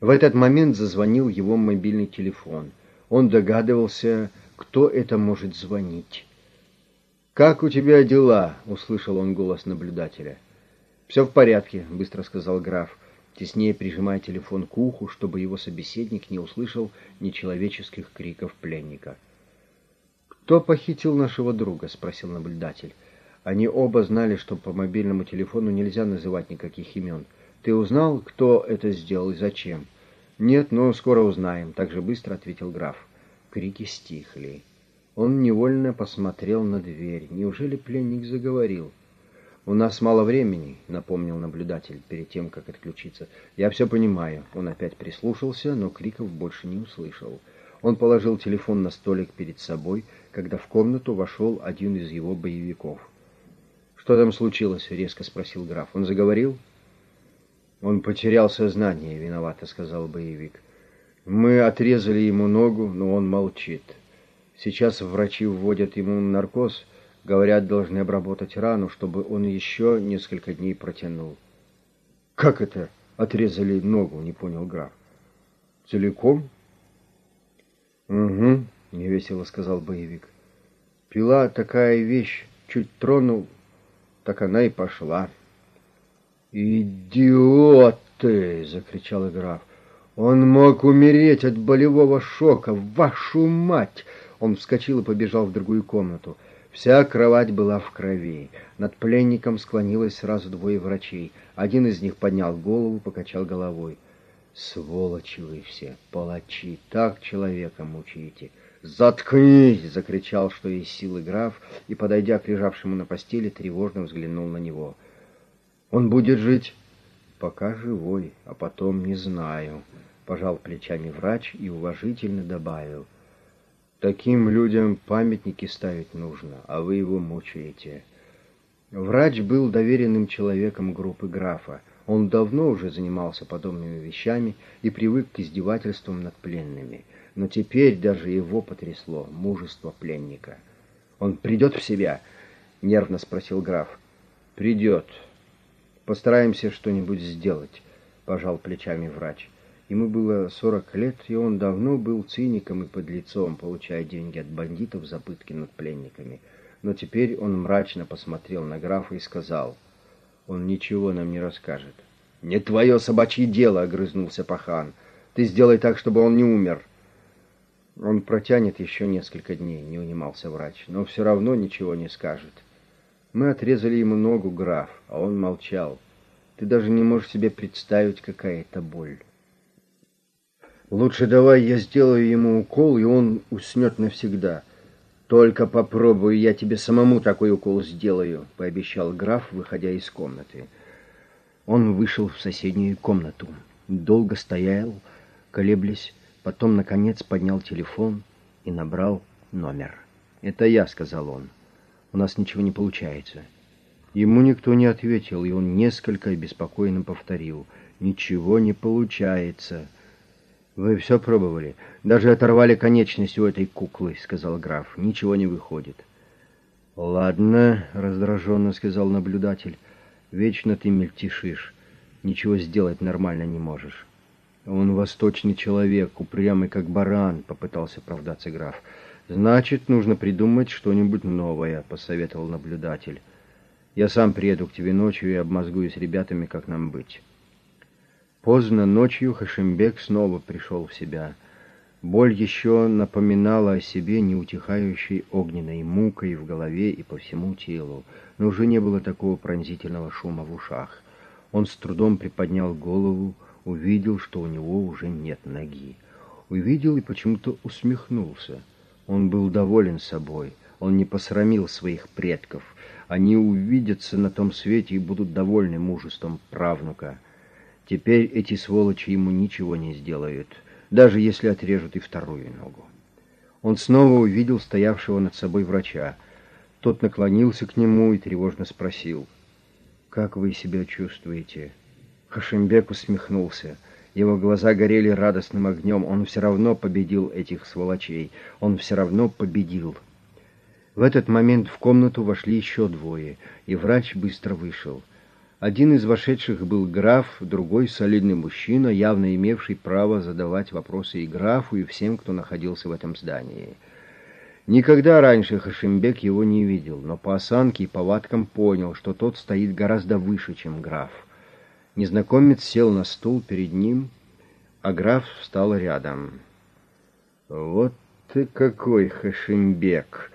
В этот момент зазвонил его мобильный телефон. Он догадывался, кто это может звонить. «Как у тебя дела?» — услышал он голос наблюдателя. «Все в порядке», — быстро сказал граф, теснее прижимая телефон к уху, чтобы его собеседник не услышал нечеловеческих криков пленника. «Кто похитил нашего друга?» — спросил наблюдатель. Они оба знали, что по мобильному телефону нельзя называть никаких имен — ты узнал, кто это сделал и зачем? Нет, но скоро узнаем, так же быстро ответил граф. Крики стихли. Он невольно посмотрел на дверь. Неужели пленник заговорил? «У нас мало времени», — напомнил наблюдатель перед тем, как отключиться. «Я все понимаю». Он опять прислушался, но криков больше не услышал. Он положил телефон на столик перед собой, когда в комнату вошел один из его боевиков. «Что там случилось?» — резко спросил граф. «Он заговорил?» Он потерял сознание, виновато сказал боевик. Мы отрезали ему ногу, но он молчит. Сейчас врачи вводят ему наркоз, говорят, должны обработать рану, чтобы он еще несколько дней протянул. Как это отрезали ногу, не понял граф. Целиком? Угу, невесело сказал боевик. Пила такая вещь, чуть тронул, так она и пошла. «Идиоты!» — закричал граф. «Он мог умереть от болевого шока! Вашу мать!» Он вскочил и побежал в другую комнату. Вся кровать была в крови. Над пленником склонилось сразу двое врачей. Один из них поднял голову, покачал головой. «Сволочи вы все, палачи, так человека мучаете!» «Заткнись!» — закричал, что есть силы граф, и, подойдя к лежавшему на постели, тревожно взглянул на него — он будет жить? Пока живой, а потом не знаю. Пожал плечами врач и уважительно добавил. Таким людям памятники ставить нужно, а вы его мучаете. Врач был доверенным человеком группы графа. Он давно уже занимался подобными вещами и привык к издевательствам над пленными. Но теперь даже его потрясло мужество пленника. «Он придет в себя?» — нервно спросил граф. «Придет», Постараемся что-нибудь сделать, пожал плечами врач. Ему было сорок лет, и он давно был циником и подлецом, получая деньги от бандитов за пытки над пленниками. Но теперь он мрачно посмотрел на графа и сказал, «Он ничего нам не расскажет». «Не твое собачье дело!» — огрызнулся пахан. «Ты сделай так, чтобы он не умер». «Он протянет еще несколько дней», — не унимался врач, «но все равно ничего не скажет». Мы отрезали ему ногу, граф, а он молчал. Ты даже не можешь себе представить, какая это боль. Лучше давай я сделаю ему укол, и он уснет навсегда. Только попробую, я тебе самому такой укол сделаю, пообещал граф, выходя из комнаты. Он вышел в соседнюю комнату. Долго стоял, колеблясь, потом, наконец, поднял телефон и набрал номер. «Это я», — сказал он. У нас ничего не получается». Ему никто не ответил, и он несколько обеспокоенно повторил. «Ничего не получается». «Вы все пробовали? Даже оторвали конечность у этой куклы», — сказал граф. «Ничего не выходит». «Ладно», — раздраженно сказал наблюдатель. «Вечно ты мельтешишь. Ничего сделать нормально не можешь». «Он восточный человек, упрямый как баран», — попытался оправдаться граф. «Значит, нужно придумать что-нибудь новое», — посоветовал наблюдатель. «Я сам приеду к тебе ночью и обмозгую с ребятами, как нам быть». Поздно ночью Хашимбек снова пришел в себя. Боль еще напоминала о себе неутихающей огненной мукой в голове и по всему телу, но уже не было такого пронзительного шума в ушах. Он с трудом приподнял голову, увидел, что у него уже нет ноги. Увидел и почему-то усмехнулся. Он был доволен собой, он не посрамил своих предков. Они увидятся на том свете и будут довольны мужеством правнука. Теперь эти сволочи ему ничего не сделают, даже если отрежут и вторую ногу. Он снова увидел стоявшего над собой врача. Тот наклонился к нему и тревожно спросил, «Как вы себя чувствуете?» Хашимбек усмехнулся. Его глаза горели радостным огнем. Он все равно победил этих сволочей. Он все равно победил. В этот момент в комнату вошли еще двое, и врач быстро вышел. Один из вошедших был граф, другой — солидный мужчина, явно имевший право задавать вопросы и графу, и всем, кто находился в этом здании. Никогда раньше Хашимбек его не видел, но по осанке и повадкам понял, что тот стоит гораздо выше, чем граф. Незнакомец сел на стул перед ним, а граф встал рядом. «Вот ты какой, Хашимбек!»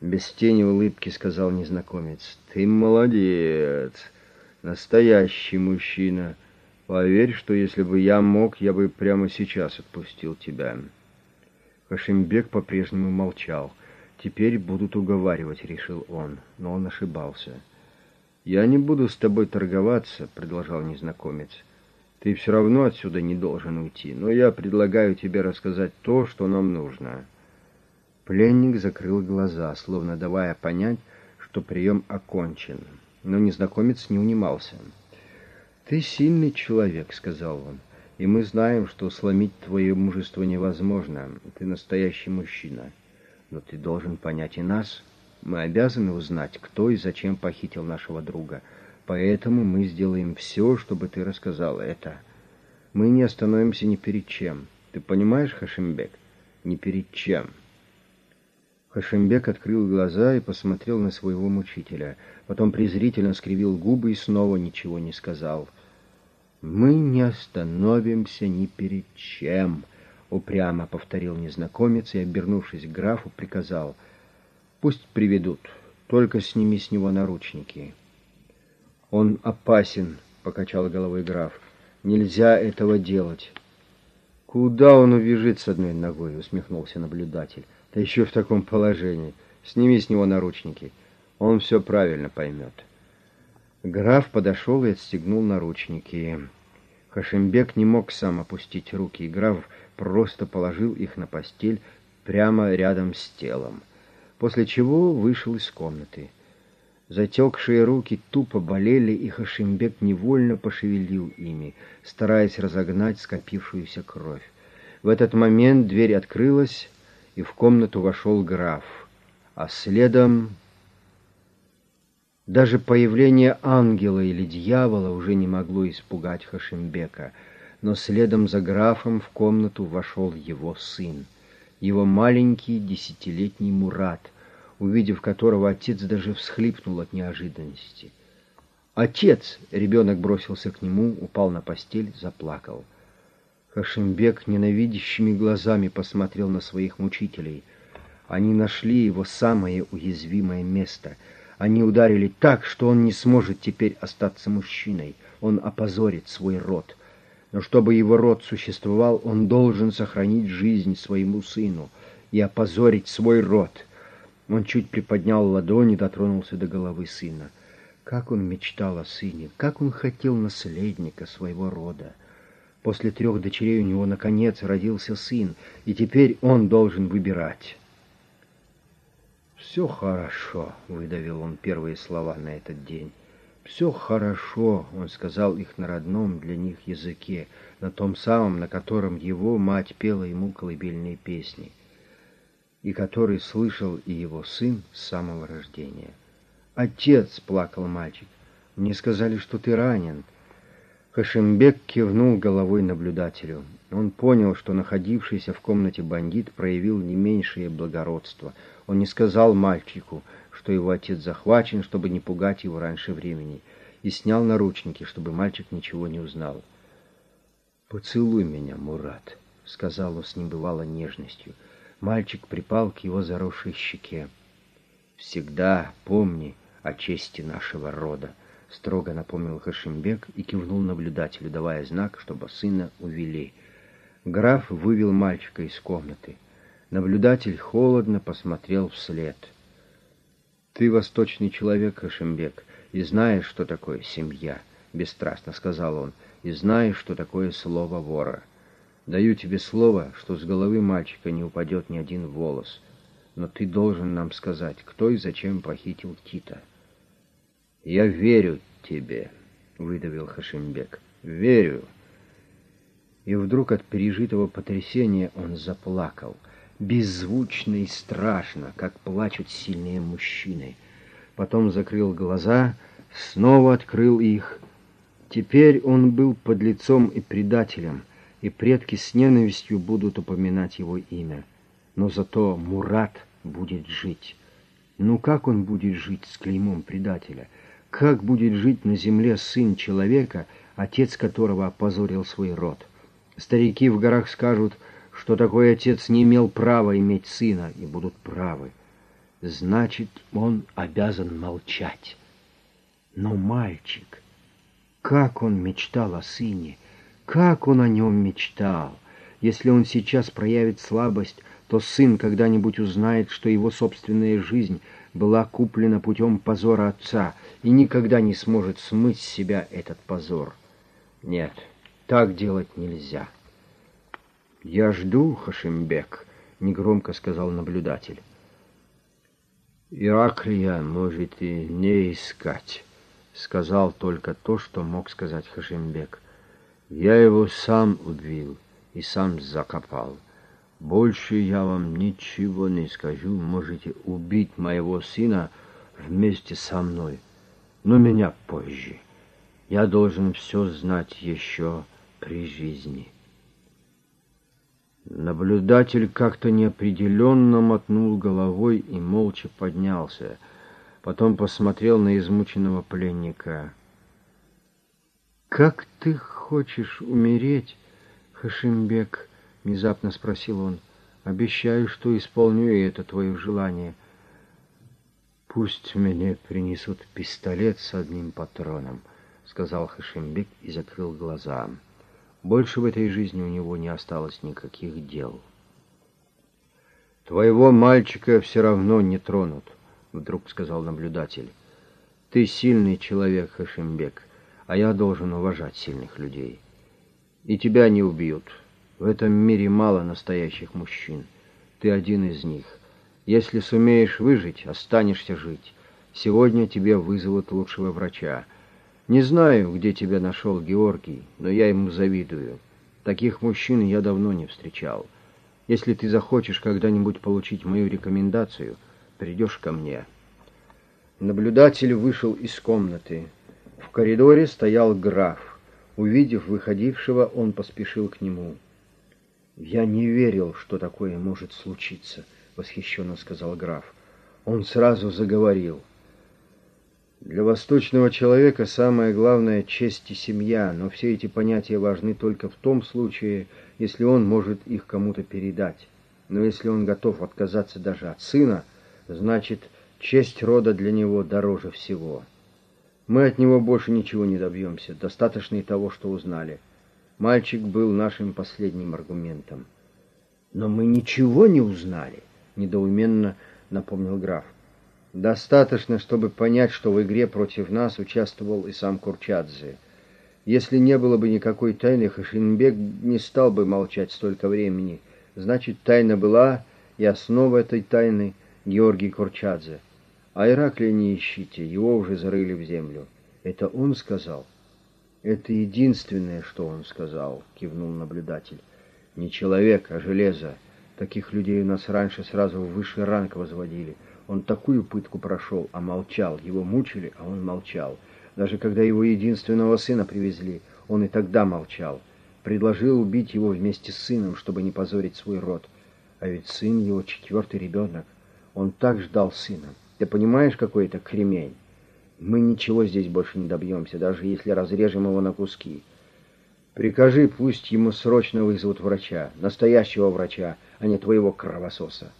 Без тени улыбки сказал незнакомец. «Ты молодец!» Настоящий мужчина. Поверь, что если бы я мог, я бы прямо сейчас отпустил тебя. Хашимбек по-прежнему молчал. Теперь будут уговаривать, решил он, но он ошибался. Я не буду с тобой торговаться, продолжал незнакомец. Ты все равно отсюда не должен уйти, но я предлагаю тебе рассказать то, что нам нужно. Пленник закрыл глаза, словно давая понять, что прием окончен но незнакомец не унимался. «Ты сильный человек», — сказал он, — «и мы знаем, что сломить твое мужество невозможно. Ты настоящий мужчина. Но ты должен понять и нас. Мы обязаны узнать, кто и зачем похитил нашего друга. Поэтому мы сделаем все, чтобы ты рассказал это. Мы не остановимся ни перед чем. Ты понимаешь, Хашимбек? Ни перед чем». Хашимбек открыл глаза и посмотрел на своего мучителя — потом презрительно скривил губы и снова ничего не сказал. «Мы не остановимся ни перед чем», — упрямо повторил незнакомец и, обернувшись к графу, приказал. «Пусть приведут, только сними с него наручники». «Он опасен», — покачал головой граф. «Нельзя этого делать». «Куда он убежит с одной ногой?» — усмехнулся наблюдатель. «Да еще в таком положении. Сними с него наручники». Он все правильно поймет. Граф подошел и отстегнул наручники. Хашимбек не мог сам опустить руки, и граф просто положил их на постель прямо рядом с телом, после чего вышел из комнаты. Затекшие руки тупо болели, и Хашимбек невольно пошевелил ими, стараясь разогнать скопившуюся кровь. В этот момент дверь открылась, и в комнату вошел граф, а следом даже появление ангела или дьявола уже не могло испугать Хашимбека, но следом за графом в комнату вошел его сын, его маленький десятилетний Мурат, увидев которого отец даже всхлипнул от неожиданности. «Отец!» — ребенок бросился к нему, упал на постель, заплакал. Хашимбек ненавидящими глазами посмотрел на своих мучителей. Они нашли его самое уязвимое место — они ударили так, что он не сможет теперь остаться мужчиной. Он опозорит свой род. Но чтобы его род существовал, он должен сохранить жизнь своему сыну и опозорить свой род. Он чуть приподнял ладони и дотронулся до головы сына. Как он мечтал о сыне, как он хотел наследника своего рода. После трех дочерей у него, наконец, родился сын, и теперь он должен выбирать. «Все хорошо», — выдавил он первые слова на этот день. «Все хорошо», — он сказал их на родном для них языке, на том самом, на котором его мать пела ему колыбельные песни, и который слышал и его сын с самого рождения. «Отец!» — плакал мальчик. «Мне сказали, что ты ранен». Хашимбек кивнул головой наблюдателю. Он понял, что находившийся в комнате бандит проявил не меньшее благородство — он не сказал мальчику, что его отец захвачен, чтобы не пугать его раньше времени, и снял наручники, чтобы мальчик ничего не узнал. «Поцелуй меня, Мурат», — сказал он с небывалой нежностью. Мальчик припал к его заросшей щеке. «Всегда помни о чести нашего рода», — строго напомнил Хашимбек и кивнул наблюдателю, давая знак, чтобы сына увели. Граф вывел мальчика из комнаты. Наблюдатель холодно посмотрел вслед. «Ты восточный человек, Хашимбек, и знаешь, что такое семья», — бесстрастно сказал он, — «и знаешь, что такое слово вора. Даю тебе слово, что с головы мальчика не упадет ни один волос, но ты должен нам сказать, кто и зачем похитил Тита». «Я верю тебе», — выдавил Хашимбек, — «верю». И вдруг от пережитого потрясения он заплакал — беззвучно и страшно, как плачут сильные мужчины. Потом закрыл глаза, снова открыл их. Теперь он был подлецом и предателем, и предки с ненавистью будут упоминать его имя. Но зато Мурат будет жить. Ну как он будет жить с клеймом предателя? Как будет жить на земле сын человека, отец которого опозорил свой род? Старики в горах скажут, что такой отец не имел права иметь сына, и будут правы. Значит, он обязан молчать. Но мальчик, как он мечтал о сыне, как он о нем мечтал! Если он сейчас проявит слабость, то сын когда-нибудь узнает, что его собственная жизнь была куплена путем позора отца и никогда не сможет смыть с себя этот позор. Нет, так делать нельзя. «Я жду, Хашимбек», — негромко сказал наблюдатель. «Ираклия может и не искать», — сказал только то, что мог сказать Хашимбек. «Я его сам убил и сам закопал. Больше я вам ничего не скажу. Можете убить моего сына вместе со мной, но меня позже. Я должен все знать еще при жизни. Наблюдатель как-то неопределенно мотнул головой и молча поднялся. Потом посмотрел на измученного пленника. «Как ты хочешь умереть, Хашимбек?» Внезапно спросил он. Обещаю, что исполню это твое желание. Пусть мне принесут пистолет с одним патроном, сказал Хашимбек и закрыл глаза. Больше в этой жизни у него не осталось никаких дел. «Твоего мальчика все равно не тронут», — вдруг сказал наблюдатель. «Ты сильный человек, Хашимбек, а я должен уважать сильных людей. И тебя не убьют». В этом мире мало настоящих мужчин. Ты один из них. Если сумеешь выжить, останешься жить. Сегодня тебе вызовут лучшего врача. Не знаю, где тебя нашел Георгий, но я ему завидую. Таких мужчин я давно не встречал. Если ты захочешь когда-нибудь получить мою рекомендацию, придешь ко мне». Наблюдатель вышел из комнаты. В коридоре стоял граф. Увидев выходившего, он поспешил к нему. «Я не верил, что такое может случиться», — восхищенно сказал граф. Он сразу заговорил. «Для восточного человека самое главное — честь и семья, но все эти понятия важны только в том случае, если он может их кому-то передать. Но если он готов отказаться даже от сына, значит, честь рода для него дороже всего. Мы от него больше ничего не добьемся, достаточно и того, что узнали». Мальчик был нашим последним аргументом. Но мы ничего не узнали, недоуменно напомнил граф. Достаточно, чтобы понять, что в игре против нас участвовал и сам Курчадзе. Если не было бы никакой тайны, Хашинбек не стал бы молчать столько времени. Значит, тайна была, и основа этой тайны — Георгий Курчадзе. А Ираклия не ищите, его уже зарыли в землю. Это он сказал — «Это единственное, что он сказал», — кивнул наблюдатель. «Не человек, а железо. Таких людей у нас раньше сразу в высший ранг возводили. Он такую пытку прошел, а молчал. Его мучили, а он молчал. Даже когда его единственного сына привезли, он и тогда молчал. Предложил убить его вместе с сыном, чтобы не позорить свой род. А ведь сын его четвертый ребенок. Он так ждал сына. Ты понимаешь, какой это кремень?» Мы ничего здесь больше не добьемся, даже если разрежем его на куски. Прикажи, пусть ему срочно вызовут врача, настоящего врача, а не твоего кровососа.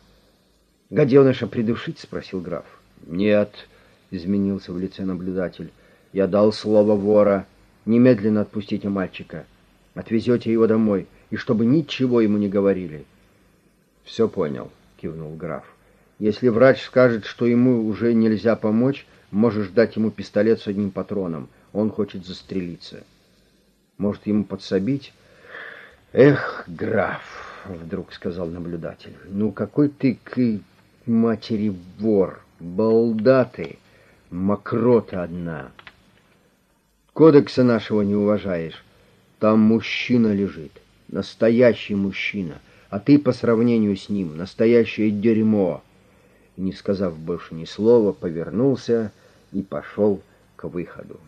«Гаденыша придушить?» — спросил граф. «Нет», — изменился в лице наблюдатель. «Я дал слово вора. Немедленно отпустите мальчика. Отвезете его домой, и чтобы ничего ему не говорили». «Все понял», — кивнул граф. «Если врач скажет, что ему уже нельзя помочь, Можешь дать ему пистолет с одним патроном. Он хочет застрелиться. Может, ему подсобить? Эх, граф, вдруг сказал наблюдатель. Ну, какой ты к матери вор, балда мокрота одна. Кодекса нашего не уважаешь. Там мужчина лежит, настоящий мужчина, а ты по сравнению с ним настоящее дерьмо. Не сказав больше ни слова, повернулся и пошел к выходу.